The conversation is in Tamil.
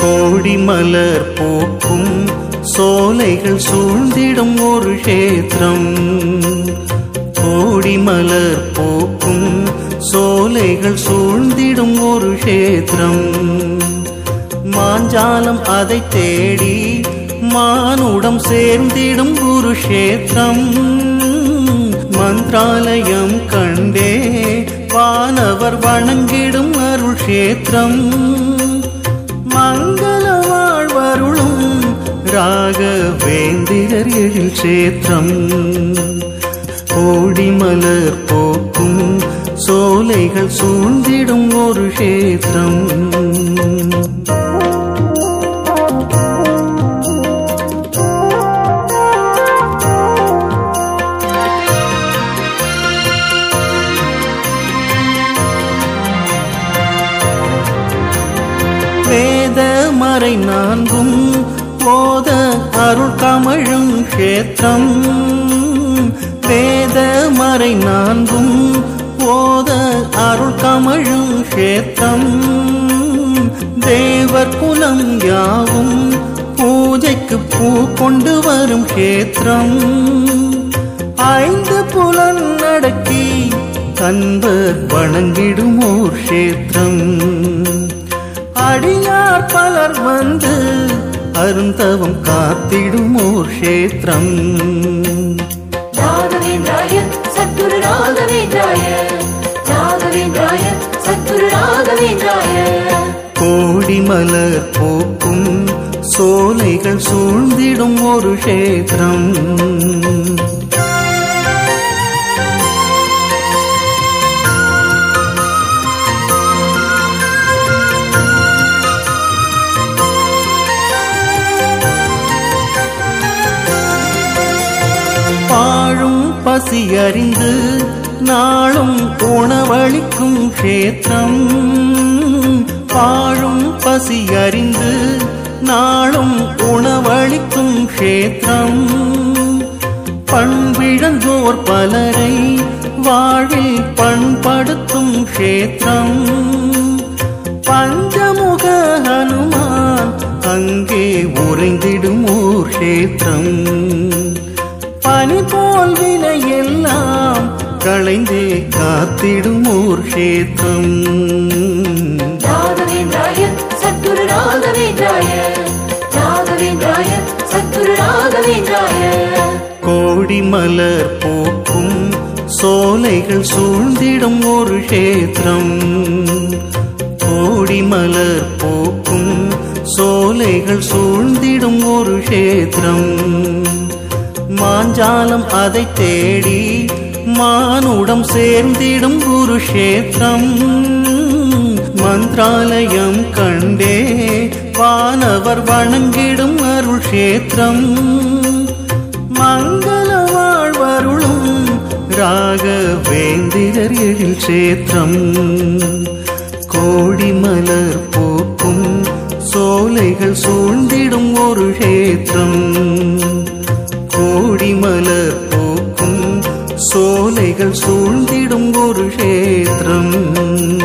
கோடி மலர் பூக்கும் சோலைகள் சூழ்ந்திடும் ஒரு கஷேத்திரம். கோடி மலர் பூக்கும் சோலைகள் சூழ்ந்திடும் ஒரு கஷேத்திரம். மாஞ்சாலம் அதை தேடி மானுடம் சேர்ந்திடும் குருஷேத்திரம் மந்திராலயம் கண்டே வானவர் வணங்கிடும் அருள் கஷேத்திரம். ராகவேந்திரர் எழில் கஷேத்திரம் கோடிமலர் போக்கும் சோலைகள் சூழ்ந்திடும் ஒரு கேத்திரம் வேத மறை நான்கும் போத அருள் தமிழும் கேத்தம் வேத மறை நான்கும் போத அருள் தமிழும் கேத்தம் தேவர் குலம் யாவும் பூஜைக்கு பூ கொண்டு வரும் கேத்திரம் ஐந்து புலன் நடக்கி கண்பர் வணங்கிடும் ஓர் கஷேத்திரம். அடியார் பலர் அருந்தவம் காத்திடும் ஓர் கஷேத்திரம் ராகவேந்திராய சத்குரு ராகவேந்திராய ராகவேந்திராய சத்குரு பூக்கும் சோலைகள் சூழ்ந்திடும் ஒரு கஷேத்திரம் பாழும் அறிந்து நாளும் உணவளிக்கும் கஷேத்திரம். பாழும் பசி அறிந்து நாளும் உணவளிக்கும் கஷேத்திரம். பண்பிழந்தோர் பலரை வாழ்வில் பண்படுத்தும் கஷேத்திரம். பஞ்சமுக ஹனுமான் அங்கே உறைந்திடும் ஓர் கஷேத்திரம். களைந்தே காத்திடும் ஓர் கஷேத்திரம். ராகவேந்திராய சத்குரு ராகவேந்திராய. ராகவேந்திராய சத்குரு ராகவேந்திராய. கோடி மலர் பூக்கும் சோலைகள் சூழ்ந்திடும் ஒரு கஷேத்திரம். கோடி மலர் பூக்கும் சோலைகள் சூழ்ந்திடும் ஒரு கஷேத்திரம். மாஞ்சாலம் அதை தேடி மானுடம் சேர்ந்திடும் குருஷேத்திரம். மந்திராலயம் கண்டே வானவர் வணங்கிடும் அருள் கஷேத்திரம் மங்கள வாழ்வருளும் ராகவேந்திரர் எழில் கஷேத்திரம் கோடி மலர் பூக்கும் சோலைகள் சூழ்ந்திடும் ஒரு கஷேத்திரம். கோடி மலர் சோலைகள் சூழ்ந்திடும் ஒரு கஷேத்திரம்.